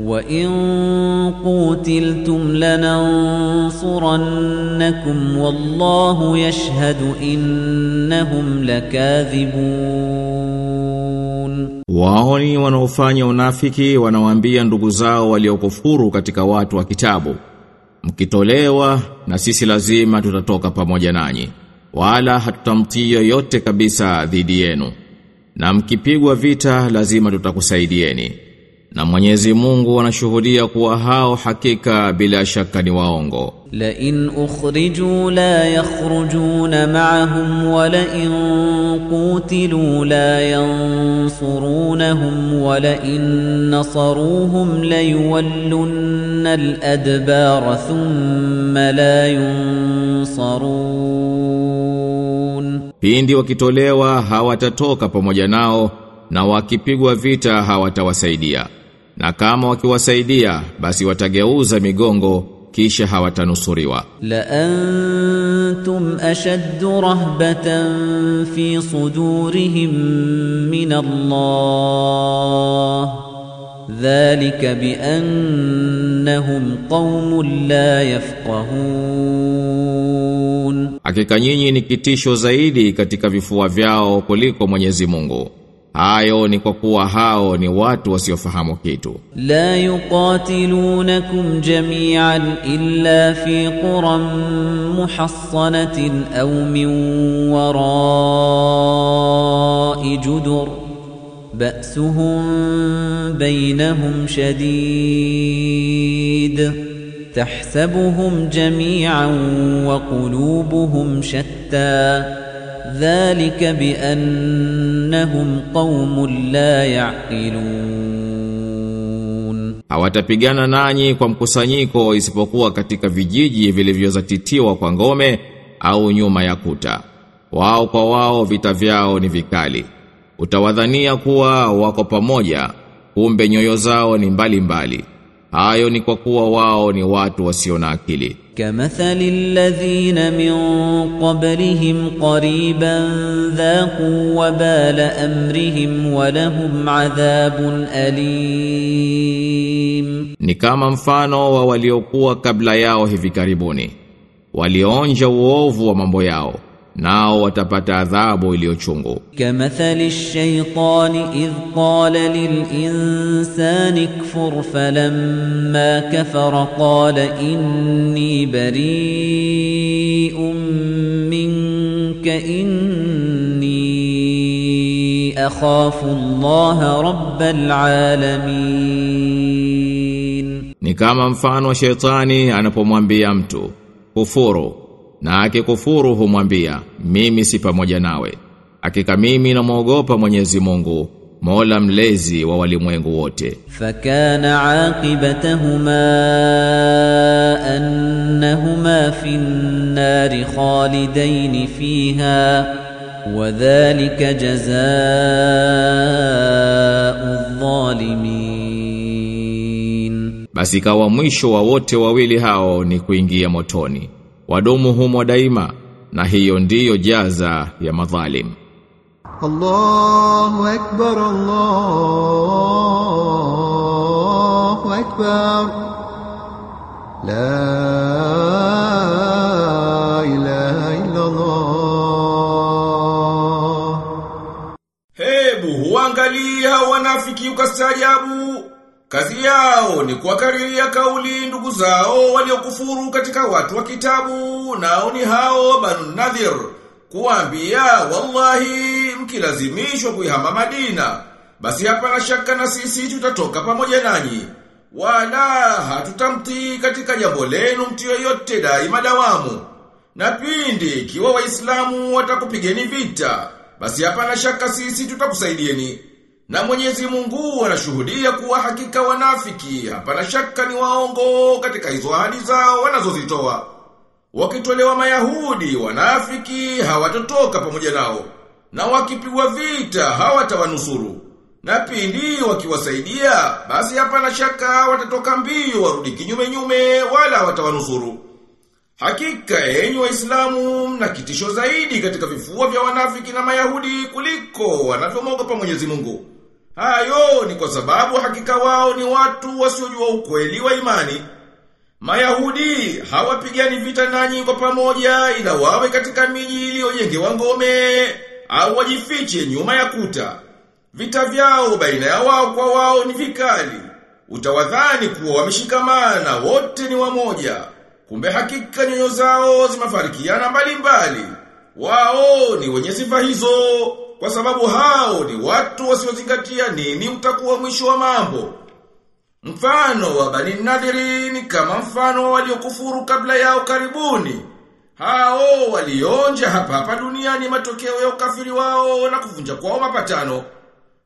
وَإِن قُوتِلْتُمْ لَنَنصُرَنَّكُمْ وَاللَّهُ يَشْهَدُ إِنَّهُمْ لَكَاذِبُونَ Waoni wanaofanya unafiki wanawaambia ndugu zao waliokufuru katika watu wa kitabu mkitolewa na sisi lazima tutatoka pamoja nanyi wala hatutamtii yoyote kabisa dhidi yenu na mkipigwa vita lazima tutakusaidieni na Mwenyezi Mungu anashuhudia kuwa hao hakika bila shaka ni waongo. La in ukhriju la yakhrujuna ma'ahum wa la in qutilu la yansurunahum wa la in nasaruhum la yuwallunna al-adbara thumma la yunsarun. Pindi wakitolewa hawatatoka pamoja nao na wakipigwa vita hawatawasaidia na kama wakiwasaidia basi watageuza migongo kisha hawatanusuriwa la antum ashaddu rahbatan fi sudurihim min Allah. Dhalika bi annahum qaumun la yafqahun. Hakika nyinyi ni kitisho zaidi katika vifua vyao kuliko Mwenyezi Mungu Hayo ni kwa kuwa hao ni watu wasiofahamu kitu. La yuqatilunakum jami'an illa fi quran muhassanatin aw min wara'i judur. Ba'suhum bainahum shadid. تحسبهم جميعا وقلوبهم شتى ذلك بأنهم قوم لا يعقلون hawatapigana nanyi kwa mkusanyiko isipokuwa katika vijiji vilivyozatitiwa kwa ngome au nyuma ya kuta wao kwa wao vita vyao ni vikali utawadhania kuwa wako pamoja kumbe nyoyo zao ni mbali mbali hayo ni kwa kuwa wao ni watu wasio na akili كمثل الذين من قبلهم قريبا ذاقوا وبال أمرهم ولهم عذاب أليم ni kama mfano wa waliokuwa kabla yao hivi karibuni walionja uovu wa mambo yao nao watapata adhabu iliyochungu. Kamathali ash-shaytani idh qala lil-insani kfur falamma kafara qala inni bari'un minka inni akhafu Allah rabbal alamin. Ni kama mfano wa shaytani anapomwambia mtu kufuru na akikufuru humwambia mimi si pamoja nawe. Hakika mimi namwogopa Mwenyezi Mungu Mola mlezi wa walimwengu wote. Fakana aqibatahuma annahuma finnari khalidain fiha wadhālika jazāu dhalimin basi kawa mwisho wa wote wawili hao ni kuingia motoni wadumu humo daima na hiyo ndiyo jaza ya madhalim. Allahu akbar Allahu akbar. La ilaha illa Allah Hebu huangalia wanafiki ukastaajabu Kazi yao ni kuwakariria kauli ndugu zao waliokufuru katika watu wa kitabu nao ni hao Banu Nadhir. Kuambia wallahi mkilazimishwa kuihama Madina basi hapana shaka na sisi tutatoka pamoja nanyi. Wala hatutamtii katika jambo lenu mtu yoyote daima dawamu. Na pindi ikiwa waislamu watakupigeni vita, basi hapana shaka sisi tutakusaidieni. Na Mwenyezi Mungu anashuhudia kuwa hakika wanafiki hapana shaka ni waongo katika hizo ahadi zao wanazozitoa. Wakitolewa Mayahudi, wanafiki hawatotoka pamoja nao. Na wakipigwa vita hawatawanusuru. Na pindi wakiwasaidia, basi hapana shaka watatoka mbio warudi kinyume nyume wala watawanusuru. Hakika enyi waislamu mna kitisho zaidi katika vifua vya wanafiki na mayahudi kuliko wanavyomwogopa Mwenyezi Mungu. Hayo ni kwa sababu hakika wao ni watu wasiojua ukweli wa imani. Mayahudi hawapigani vita nanyi kwa pamoja ila wawe katika miji iliyojengewa ngome au wajifiche nyuma ya kuta. Vita vyao baina ya wao kwa wao ni vikali. Utawadhani kuwa wameshikamana wote ni wamoja. Kumbe hakika nyoyo zao zimefarikiana mbalimbali. Wao ni wenye sifa hizo kwa sababu hao ni watu wasiozingatia nini utakuwa mwisho wa mambo. Mfano wa Bani Nadhiri ni kama mfano waliokufuru kabla yao karibuni. Hao walionja hapa hapa duniani matokeo ya ukafiri wao na kuvunja kwao mapatano.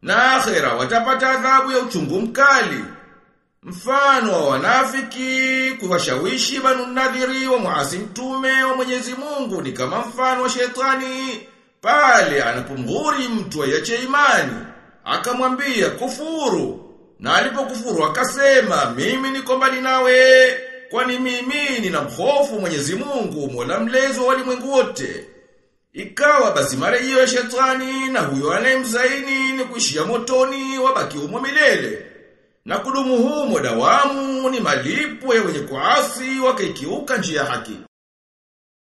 Na akhera watapata adhabu ya uchungu mkali. Mfano wa wanafiki kuwashawishi Banu Nadhiri wa muasi mtume wa Mwenyezi Mungu ni kama mfano wa shetani pale anapomghuri mtu aiache imani akamwambia kufuru. Na alipokufuru akasema mimi niko mbali nawe kwani mimi ninamhofu Mwenyezi Mungu Mola mlezi wa walimwengu wote. Ikawa basi mara hiyo ya shetani na huyo anayemzaini ni kuishia motoni wabaki humo milele. Na kudumu humo dawamu ni malipo ya wenye kuasi wakaikiuka njia haki